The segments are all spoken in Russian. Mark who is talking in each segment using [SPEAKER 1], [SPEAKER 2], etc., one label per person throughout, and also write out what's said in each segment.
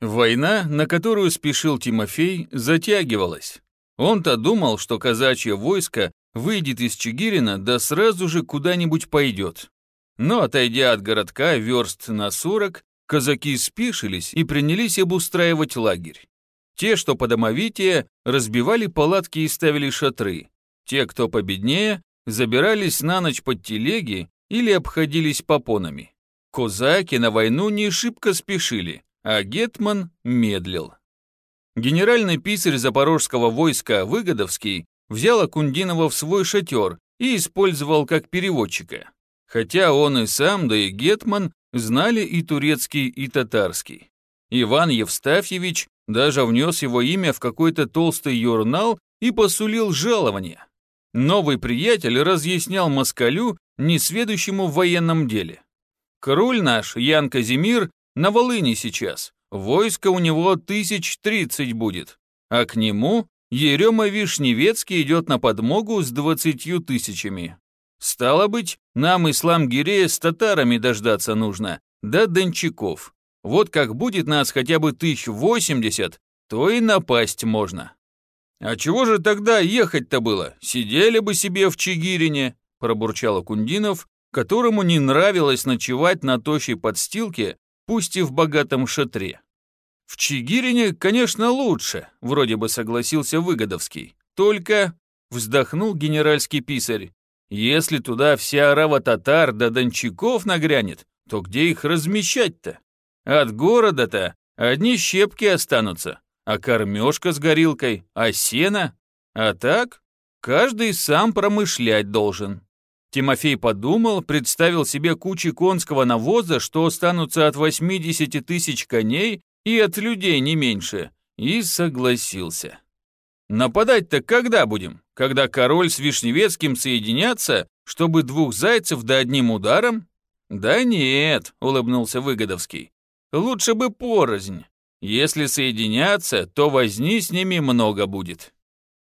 [SPEAKER 1] Война, на которую спешил Тимофей, затягивалась. Он-то думал, что казачье войско выйдет из Чигирина, да сразу же куда-нибудь пойдет. Но, отойдя от городка верст на сорок, казаки спешились и принялись обустраивать лагерь. Те, что подомовитее, разбивали палатки и ставили шатры. Те, кто победнее, забирались на ночь под телеги или обходились попонами. Козаки на войну не шибко спешили, а Гетман медлил. Генеральный писарь запорожского войска Выгодовский взял Акундинова в свой шатер и использовал как переводчика. Хотя он и сам, да и Гетман знали и турецкий, и татарский. Иван Евстафьевич даже внес его имя в какой-то толстый журнал и посулил жалование. Новый приятель разъяснял москалю, несведущему в военном деле. Король наш, Ян Казимир, на Волыни сейчас. Войско у него тысяч тридцать будет. А к нему Ерема Вишневецкий идет на подмогу с двадцатью тысячами. Стало быть, нам ислам Гирея с татарами дождаться нужно, да дончаков. Вот как будет нас хотя бы тысяч восемьдесят, то и напасть можно. А чего же тогда ехать-то было? Сидели бы себе в Чигирине, пробурчал Акундинов, которому не нравилось ночевать на тощей подстилке пусть и в богатом шатре. В Чигирине, конечно, лучше, вроде бы согласился Выгодовский. Только, вздохнул генеральский писарь, если туда вся орава татар да дончаков нагрянет, то где их размещать-то? От города-то одни щепки останутся, а кормежка с горилкой, а сено. А так, каждый сам промышлять должен. Тимофей подумал, представил себе кучи конского навоза, что останутся от 80 тысяч коней и от людей не меньше, и согласился. Нападать-то когда будем? Когда король с Вишневецким соединятся, чтобы двух зайцев да одним ударом? Да нет, улыбнулся Выгодовский. Лучше бы порознь. Если соединяться, то возни с ними много будет.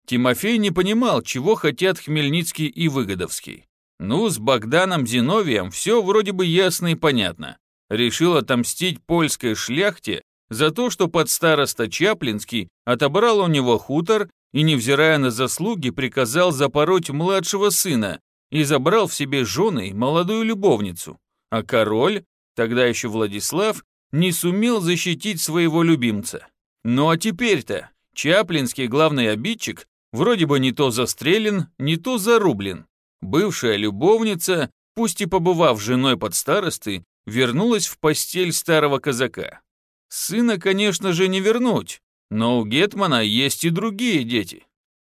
[SPEAKER 1] Тимофей не понимал, чего хотят Хмельницкий и Выгодовский. Ну, с Богданом Зиновием все вроде бы ясно и понятно. Решил отомстить польской шляхте за то, что под староста Чаплинский отобрал у него хутор и, невзирая на заслуги, приказал запороть младшего сына и забрал в себе женой молодую любовницу. А король, тогда еще Владислав, не сумел защитить своего любимца. Ну а теперь-то Чаплинский главный обидчик вроде бы не то застрелен, не то зарублен. Бывшая любовница, пусть и побывав женой под старосты, вернулась в постель старого казака. Сына, конечно же, не вернуть, но у Гетмана есть и другие дети.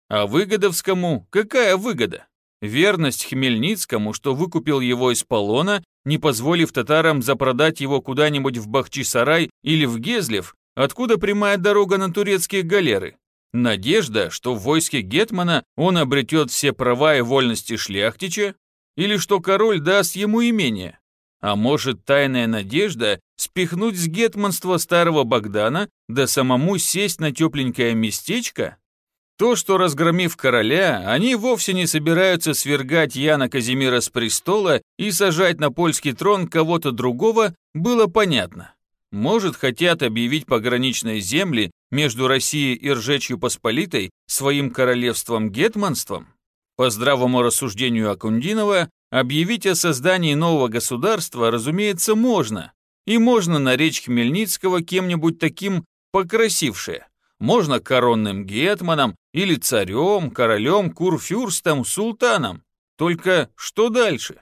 [SPEAKER 1] А Выгодовскому какая выгода? Верность Хмельницкому, что выкупил его из полона, не позволив татарам запродать его куда-нибудь в Бахчисарай или в Гезлев, откуда прямая дорога на турецкие галеры. Надежда, что в войске Гетмана он обретет все права и вольности шляхтича, или что король даст ему имение. А может, тайная надежда спихнуть с гетманства старого Богдана, да самому сесть на тепленькое местечко? То, что разгромив короля, они вовсе не собираются свергать Яна Казимира с престола и сажать на польский трон кого-то другого, было понятно. Может, хотят объявить пограничные земли между Россией и Ржечью Посполитой своим королевством-гетманством? По здравому рассуждению Акундинова, объявить о создании нового государства, разумеется, можно. И можно наречь Хмельницкого кем-нибудь таким покрасившее. Можно коронным гетманом или царем, королем, курфюрстом, султаном. Только что дальше?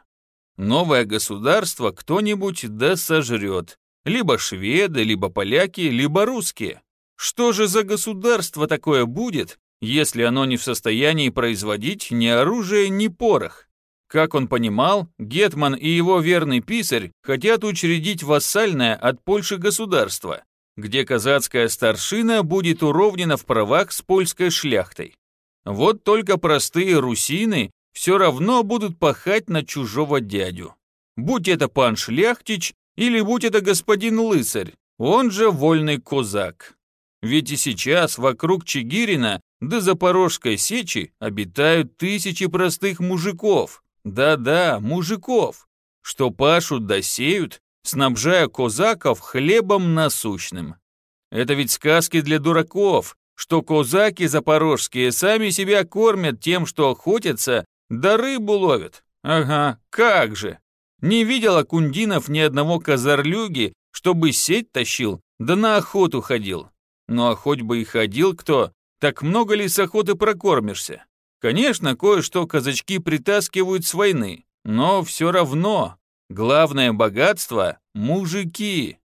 [SPEAKER 1] Новое государство кто-нибудь да сожрет. Либо шведы, либо поляки, либо русские. Что же за государство такое будет, если оно не в состоянии производить ни оружие, ни порох? Как он понимал, Гетман и его верный писарь хотят учредить вассальное от Польши государство, где казацкая старшина будет уровнена в правах с польской шляхтой. Вот только простые русины все равно будут пахать на чужого дядю. Будь это пан Шляхтич или будь это господин Лысарь, он же вольный козак. Ведь и сейчас вокруг Чигирина до Запорожской сечи обитают тысячи простых мужиков. Да-да, мужиков, что пашут да сеют, снабжая козаков хлебом насущным. Это ведь сказки для дураков, что козаки запорожские сами себя кормят тем, что охотятся, да рыбу ловят. Ага, как же. Не видел Акундинов ни одного козарлюги, чтобы сеть тащил, да на охоту ходил. Ну а хоть бы и ходил кто, так много ли с охоты прокормишься? Конечно, кое-что казачки притаскивают с войны, но все равно главное богатство – мужики.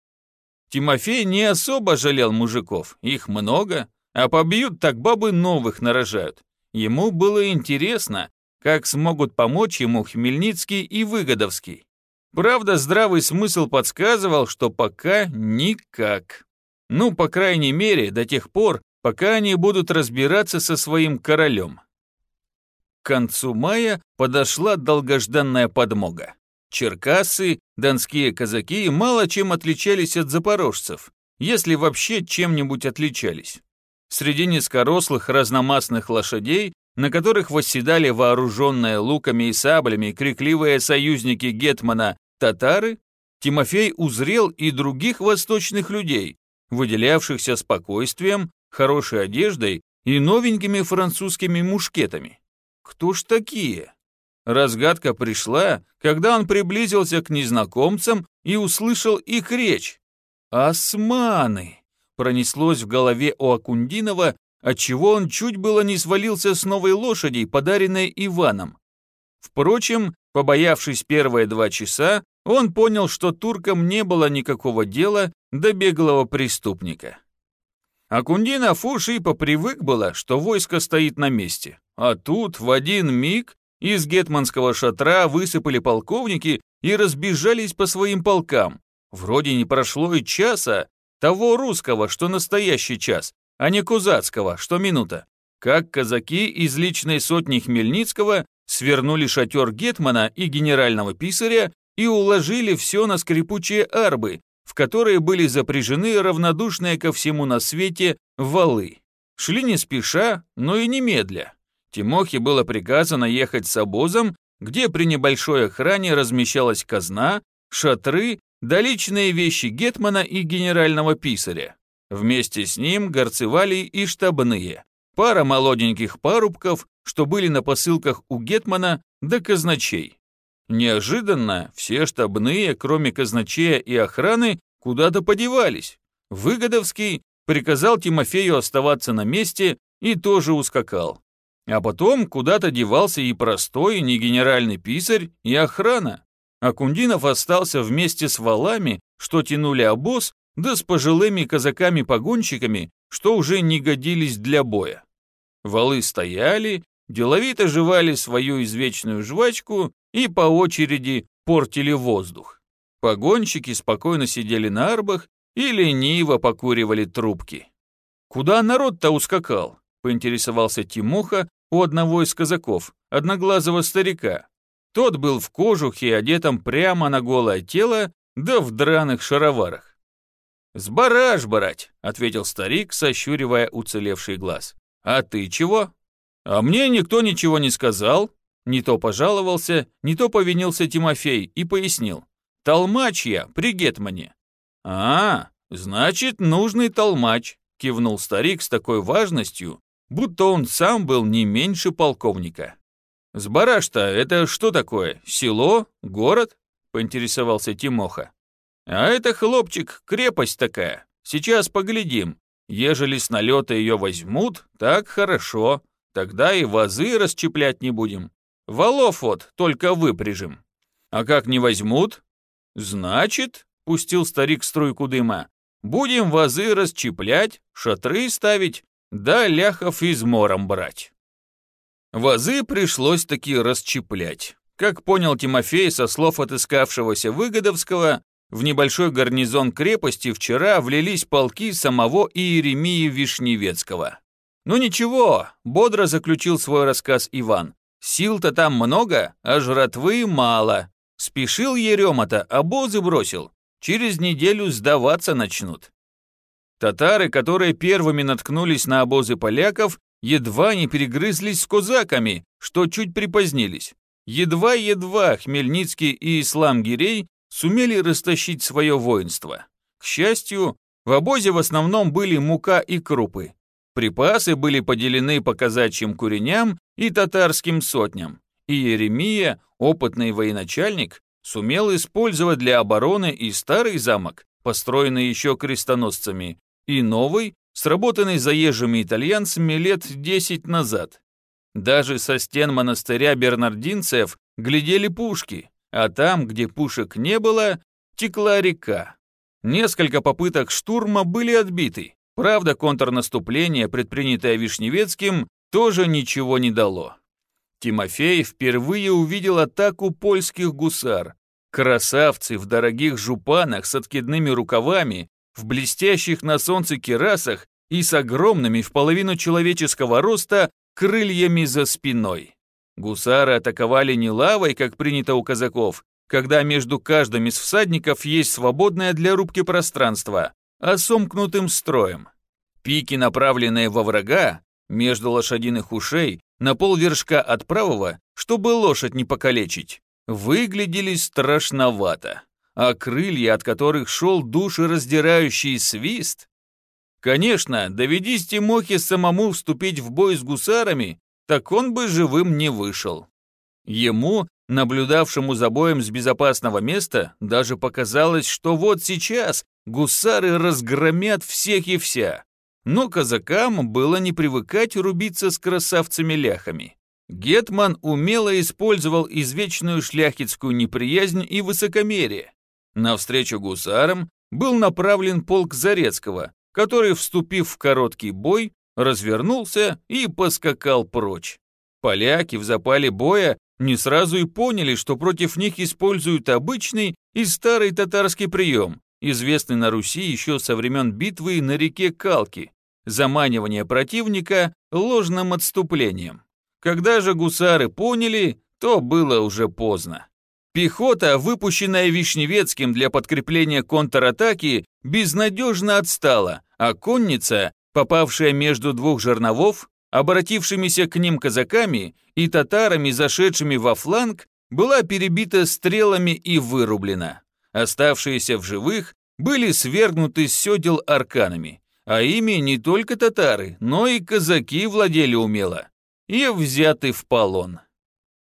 [SPEAKER 1] Тимофей не особо жалел мужиков, их много, а побьют, так бабы новых нарожают. Ему было интересно, как смогут помочь ему Хмельницкий и Выгодовский. Правда, здравый смысл подсказывал, что пока никак. Ну, по крайней мере, до тех пор, пока они будут разбираться со своим королем. К концу мая подошла долгожданная подмога. Черкасы, донские казаки мало чем отличались от запорожцев, если вообще чем-нибудь отличались. Среди низкорослых разномастных лошадей на которых восседали вооруженные луками и саблями крикливые союзники Гетмана татары, Тимофей узрел и других восточных людей, выделявшихся спокойствием, хорошей одеждой и новенькими французскими мушкетами. Кто ж такие? Разгадка пришла, когда он приблизился к незнакомцам и услышал их речь. «Османы!» пронеслось в голове у Акундинова, отчего он чуть было не свалился с новой лошади, подаренной Иваном. Впрочем, побоявшись первые два часа, он понял, что туркам не было никакого дела до беглого преступника. Акундинов уж и попривык было, что войско стоит на месте. А тут в один миг из гетманского шатра высыпали полковники и разбежались по своим полкам. Вроде не прошло и часа, того русского, что настоящий час, а не Кузацкого, что минута. Как казаки из личной сотни Хмельницкого свернули шатер Гетмана и генерального писаря и уложили все на скрипучие арбы, в которые были запряжены равнодушные ко всему на свете валы. Шли не спеша, но и немедля. Тимохе было приказано ехать с обозом, где при небольшой охране размещалась казна, шатры да личные вещи Гетмана и генерального писаря. Вместе с ним горцевали и штабные, пара молоденьких парубков, что были на посылках у Гетмана, да казначей. Неожиданно все штабные, кроме казначея и охраны, куда-то подевались. Выгодовский приказал Тимофею оставаться на месте и тоже ускакал. А потом куда-то девался и простой, не генеральный писарь, и охрана. Акундинов остался вместе с валами, что тянули обоз, да с пожилыми казаками-погонщиками, что уже не годились для боя. Валы стояли, деловито жевали свою извечную жвачку и по очереди портили воздух. Погонщики спокойно сидели на арбах и лениво покуривали трубки. «Куда народ-то ускакал?» — поинтересовался Тимоха у одного из казаков, одноглазого старика. Тот был в кожухе, одетом прямо на голое тело, да в драных шароварах. «С бараш брать», — ответил старик, сощуривая уцелевший глаз. «А ты чего?» «А мне никто ничего не сказал». Не то пожаловался, не то повинился Тимофей и пояснил. «Толмач я, при Гетмане». «А, значит, нужный толмач», — кивнул старик с такой важностью, будто он сам был не меньше полковника. «Сбараш-то это что такое? Село? Город?» — поинтересовался Тимоха. А это, хлопчик, крепость такая. Сейчас поглядим. Ежели с налета ее возьмут, так хорошо. Тогда и вазы расчеплять не будем. Валов вот только выпряжем. А как не возьмут? Значит, пустил старик струйку дыма, будем вазы расчеплять, шатры ставить, да ляхов измором брать. Вазы пришлось таки расчеплять. Как понял Тимофей со слов отыскавшегося Выгодовского, в небольшой гарнизон крепости вчера влились полки самого Иеремии Вишневецкого. «Ну ничего», — бодро заключил свой рассказ Иван. «Сил-то там много, а жратвы мало. Спешил Ерема-то, обозы бросил. Через неделю сдаваться начнут». Татары, которые первыми наткнулись на обозы поляков, едва не перегрызлись с козаками, что чуть припозднились. Едва-едва Хмельницкий и Ислам Гирей сумели растащить свое воинство. К счастью, В обозе в основном были мука и крупы. Припасы были поделены по казачьим куреням и татарским сотням, и Еремия, опытный военачальник, сумел использовать для обороны и старый замок, построенный еще крестоносцами, и новый, сработанный заезжими итальянцами лет 10 назад. Даже со стен монастыря бернардинцев глядели пушки, а там, где пушек не было, текла река. Несколько попыток штурма были отбиты. Правда, контрнаступление, предпринятое Вишневецким, тоже ничего не дало. Тимофей впервые увидел атаку польских гусар. Красавцы в дорогих жупанах с откидными рукавами, в блестящих на солнце керасах и с огромными в половину человеческого роста крыльями за спиной. Гусары атаковали не лавой, как принято у казаков, когда между каждым из всадников есть свободное для рубки пространство, а сомкнутым строем. Пики, направленные во врага, между лошадиных ушей, на полвершка от правого, чтобы лошадь не покалечить, выглядели страшновато, а крылья, от которых шел душераздирающий свист, Конечно, доведись Тимохе самому вступить в бой с гусарами, так он бы живым не вышел. Ему, наблюдавшему за боем с безопасного места, даже показалось, что вот сейчас гусары разгромят всех и вся. Но казакам было не привыкать рубиться с красавцами-ляхами. Гетман умело использовал извечную шляхетскую неприязнь и высокомерие. Навстречу гусарам был направлен полк Зарецкого, который, вступив в короткий бой, развернулся и поскакал прочь. Поляки в запале боя не сразу и поняли, что против них используют обычный и старый татарский прием, известный на Руси еще со времен битвы на реке Калки, заманивание противника ложным отступлением. Когда же гусары поняли, то было уже поздно. Пехота, выпущенная Вишневецким для подкрепления контратаки, безнадежно отстала, а конница, попавшая между двух жерновов, обратившимися к ним казаками и татарами, зашедшими во фланг, была перебита стрелами и вырублена. Оставшиеся в живых были свергнуты с седел арканами, а ими не только татары, но и казаки владели умело, и взяты в полон.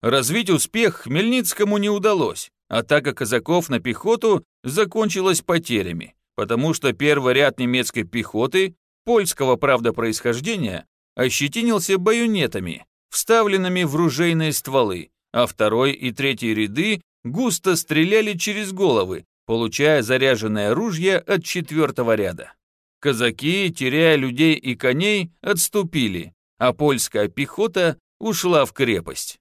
[SPEAKER 1] Развить успех Хмельницкому не удалось, атака казаков на пехоту закончилась потерями, потому что первый ряд немецкой пехоты, польского, правда, происхождения, ощетинился баюнетами, вставленными в ружейные стволы, а второй и третий ряды густо стреляли через головы, получая заряженное ружье от четвертого ряда. Казаки, теряя людей и коней, отступили, а польская пехота ушла в крепость.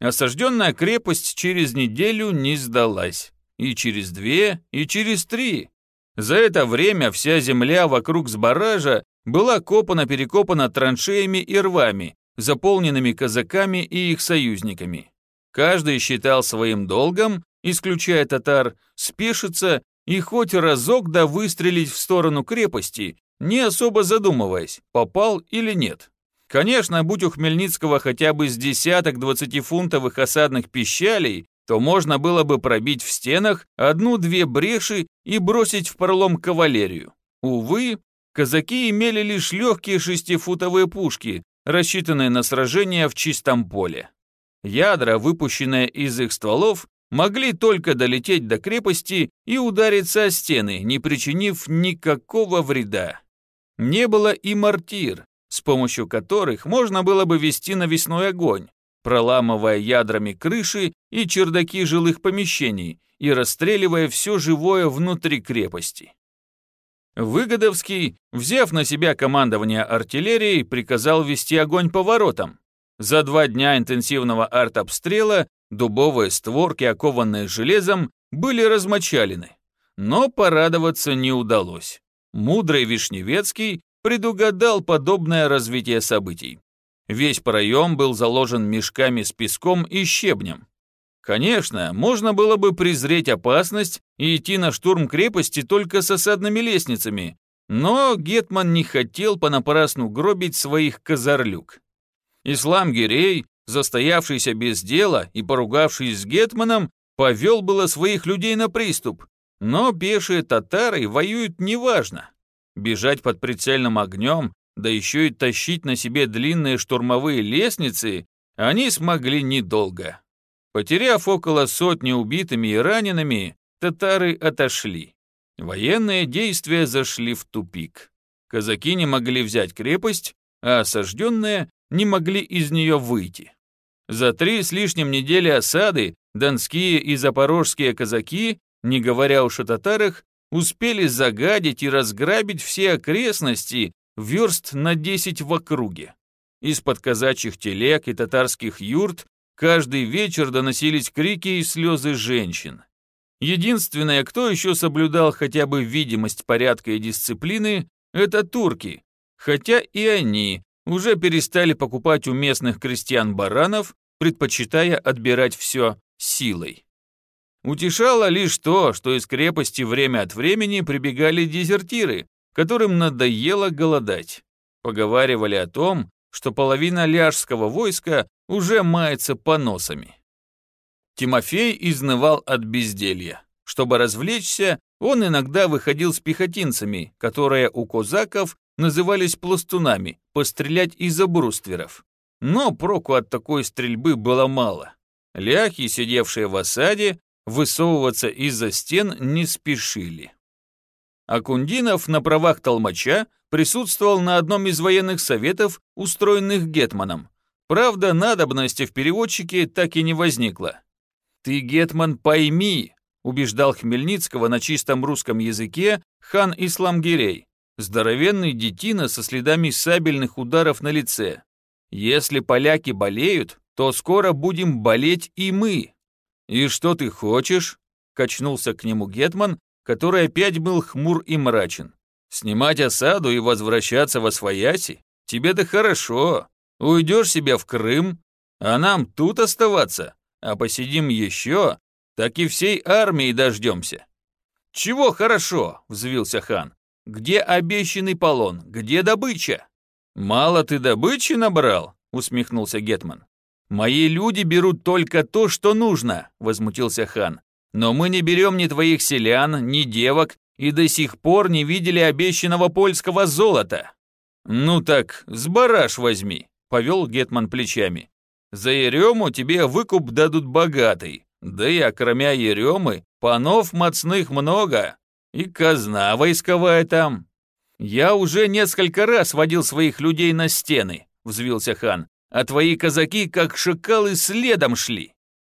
[SPEAKER 1] Осажденная крепость через неделю не сдалась. И через две, и через три. За это время вся земля вокруг сбаража была копана-перекопана траншеями и рвами, заполненными казаками и их союзниками. Каждый считал своим долгом, исключая татар, спешиться и хоть разок да выстрелить в сторону крепости, не особо задумываясь, попал или нет. Конечно, будь у Хмельницкого хотя бы с десяток двадцатифунтовых осадных пищалей, то можно было бы пробить в стенах одну-две бреши и бросить в пролом кавалерию. Увы, казаки имели лишь легкие шестифутовые пушки, рассчитанные на сражения в чистом поле. Ядра, выпущенные из их стволов, могли только долететь до крепости и удариться о стены, не причинив никакого вреда. Не было и мортир, с помощью которых можно было бы вести навесной огонь, проламывая ядрами крыши и чердаки жилых помещений и расстреливая все живое внутри крепости. Выгодовский, взяв на себя командование артиллерией, приказал вести огонь по воротам. За два дня интенсивного артобстрела дубовые створки, окованные железом, были размочалены. Но порадоваться не удалось. Мудрый Вишневецкий предугадал подобное развитие событий. Весь проем был заложен мешками с песком и щебнем. Конечно, можно было бы презреть опасность и идти на штурм крепости только с осадными лестницами, но Гетман не хотел понапрасну гробить своих казарлюк. Ислам Гирей, застоявшийся без дела и поругавшись с Гетманом, повел было своих людей на приступ, Но пешие татары воюют неважно. Бежать под прицельным огнем, да еще и тащить на себе длинные штурмовые лестницы, они смогли недолго. Потеряв около сотни убитыми и ранеными, татары отошли. Военные действия зашли в тупик. Казаки не могли взять крепость, а осажденные не могли из нее выйти. За три с лишним недели осады донские и запорожские казаки, не говоря уж о татарах, успели загадить и разграбить все окрестности верст на 10 в округе. Из-под казачьих телег и татарских юрт каждый вечер доносились крики и слезы женщин. Единственное, кто еще соблюдал хотя бы видимость порядка и дисциплины, это турки, хотя и они уже перестали покупать у местных крестьян баранов, предпочитая отбирать все силой. Утешало лишь то, что из крепости время от времени прибегали дезертиры, которым надоело голодать. Поговаривали о том, что половина ляжского войска уже мается поносами. Тимофей изнывал от безделья. Чтобы развлечься, он иногда выходил с пехотинцами, которые у козаков назывались пластунами, пострелять из-за брустверов. Но проку от такой стрельбы было мало. Ляхи, сидевшие в осаде, высовываться из-за стен не спешили. Акундинов на правах толмача присутствовал на одном из военных советов, устроенных Гетманом. Правда, надобности в переводчике так и не возникло. «Ты, Гетман, пойми», — убеждал Хмельницкого на чистом русском языке хан Исламгирей, здоровенный детина со следами сабельных ударов на лице. «Если поляки болеют, то скоро будем болеть и мы». «И что ты хочешь?» — качнулся к нему Гетман, который опять был хмур и мрачен. «Снимать осаду и возвращаться во свояси? Тебе-то хорошо. Уйдешь себе в Крым, а нам тут оставаться, а посидим еще, так и всей армии дождемся». «Чего хорошо?» — взвился хан. «Где обещанный полон? Где добыча?» «Мало ты добычи набрал?» — усмехнулся Гетман. «Мои люди берут только то, что нужно», — возмутился хан. «Но мы не берем ни твоих селян, ни девок, и до сих пор не видели обещанного польского золота». «Ну так, с бараш возьми», — повел Гетман плечами. «За Ерему тебе выкуп дадут богатый, да и окромя Еремы панов мацных много, и казна войсковая там». «Я уже несколько раз водил своих людей на стены», — взвился хан а твои казаки, как шакалы, следом шли.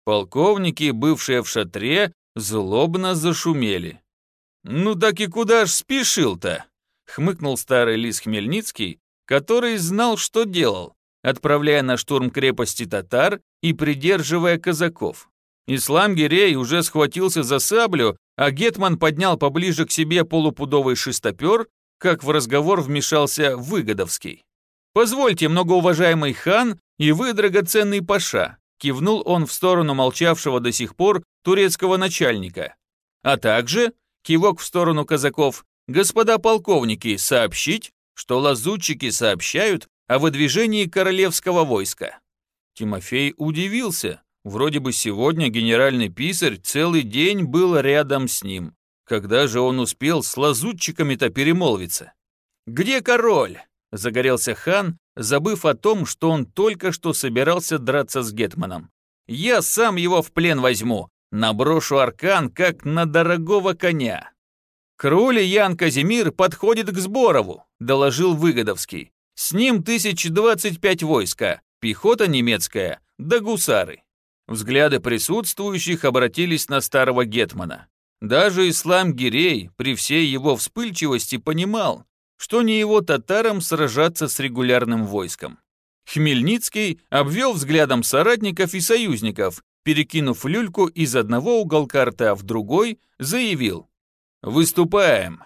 [SPEAKER 1] Полковники, бывшие в шатре, злобно зашумели. «Ну так и куда ж спешил-то?» — хмыкнул старый лис Хмельницкий, который знал, что делал, отправляя на штурм крепости татар и придерживая казаков. Ислам Гирей уже схватился за саблю, а Гетман поднял поближе к себе полупудовый шестопер, как в разговор вмешался Выгодовский. «Позвольте, многоуважаемый хан и вы, драгоценный паша», кивнул он в сторону молчавшего до сих пор турецкого начальника. А также, кивок в сторону казаков, господа полковники, сообщить, что лазутчики сообщают о выдвижении королевского войска. Тимофей удивился. Вроде бы сегодня генеральный писарь целый день был рядом с ним. Когда же он успел с лазутчиками-то перемолвиться? «Где король?» Загорелся хан, забыв о том, что он только что собирался драться с Гетманом. «Я сам его в плен возьму, наброшу аркан, как на дорогого коня». «Кроль Ян Казимир подходит к Сборову», — доложил Выгодовский. «С ним 1025 войска, пехота немецкая, да гусары». Взгляды присутствующих обратились на старого Гетмана. Даже Ислам Гирей при всей его вспыльчивости понимал, что не его татарам сражаться с регулярным войском. Хмельницкий обвел взглядом соратников и союзников, перекинув люльку из одного уголка рта в другой, заявил «Выступаем!».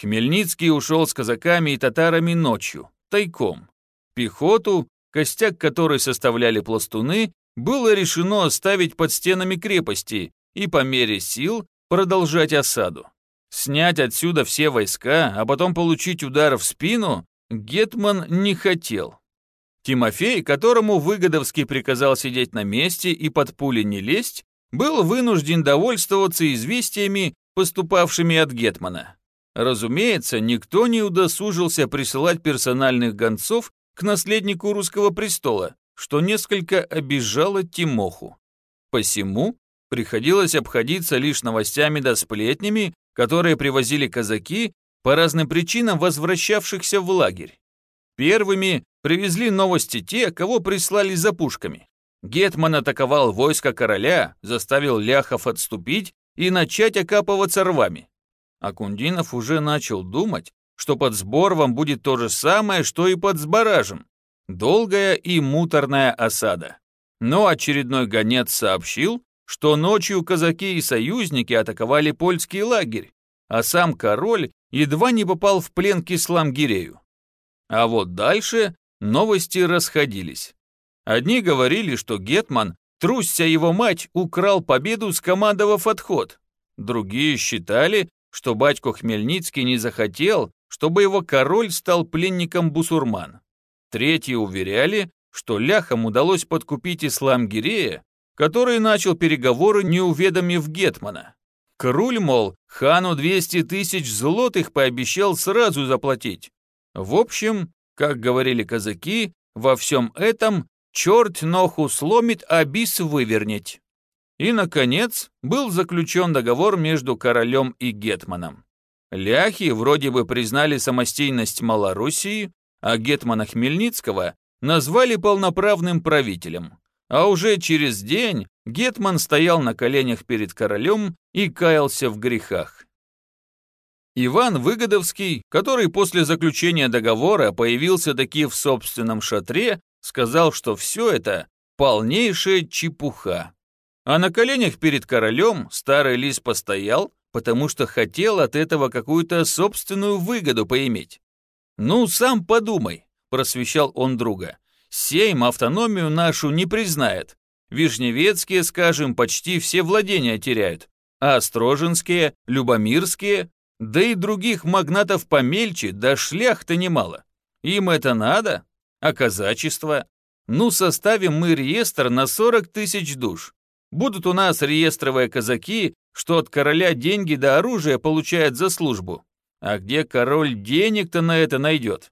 [SPEAKER 1] Хмельницкий ушел с казаками и татарами ночью, тайком. Пехоту, костяк которой составляли пластуны, было решено оставить под стенами крепости и по мере сил продолжать осаду. Снять отсюда все войска, а потом получить удар в спину Гетман не хотел. Тимофей, которому Выгодовский приказал сидеть на месте и под пули не лезть, был вынужден довольствоваться известиями, поступавшими от Гетмана. Разумеется, никто не удосужился присылать персональных гонцов к наследнику русского престола, что несколько обижало Тимоху. Посему приходилось обходиться лишь новостями да сплетнями, которые привозили казаки по разным причинам возвращавшихся в лагерь. Первыми привезли новости те, кого прислали за пушками. Гетман атаковал войско короля, заставил ляхов отступить и начать окапываться рвами. Акундинов уже начал думать, что под Сборовом будет то же самое, что и под Сбаражем. Долгая и муторная осада. Но очередной гонец сообщил, что ночью казаки и союзники атаковали польский лагерь, а сам король едва не попал в плен к Исламгирею. А вот дальше новости расходились. Одни говорили, что Гетман, трусся его мать, украл победу, скомандовав отход. Другие считали, что батько Хмельницкий не захотел, чтобы его король стал пленником бусурман. Третьи уверяли, что ляхам удалось подкупить ислам Гирея, который начал переговоры, не уведомив Гетмана. Круль, мол, хану 200 тысяч злотых пообещал сразу заплатить. В общем, как говорили казаки, во всем этом черт ноху сломит, а бис вывернеть. И, наконец, был заключен договор между королем и гетманом. Ляхи вроде бы признали самостийность Малоруссии, а гетмана Хмельницкого назвали полноправным правителем. А уже через день Гетман стоял на коленях перед королем и каялся в грехах. Иван Выгодовский, который после заключения договора появился таки в собственном шатре, сказал, что все это полнейшая чепуха. А на коленях перед королем старый лис постоял, потому что хотел от этого какую-то собственную выгоду поиметь. «Ну, сам подумай», – просвещал он друга. Сейм автономию нашу не признает. Вишневецкие, скажем, почти все владения теряют, а Остроженские, Любомирские, да и других магнатов помельче, да шляхта немало. Им это надо? А казачество? Ну, составим мы реестр на 40 тысяч душ. Будут у нас реестровые казаки, что от короля деньги да оружие получают за службу. А где король денег-то на это найдет?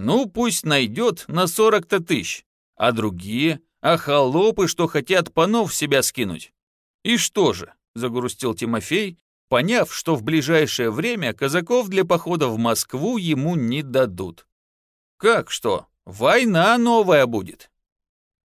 [SPEAKER 1] Ну, пусть найдет на 40-то тысяч. А другие? А холопы, что хотят панов себя скинуть? И что же, загрустил Тимофей, поняв, что в ближайшее время казаков для похода в Москву ему не дадут. Как что? Война новая будет.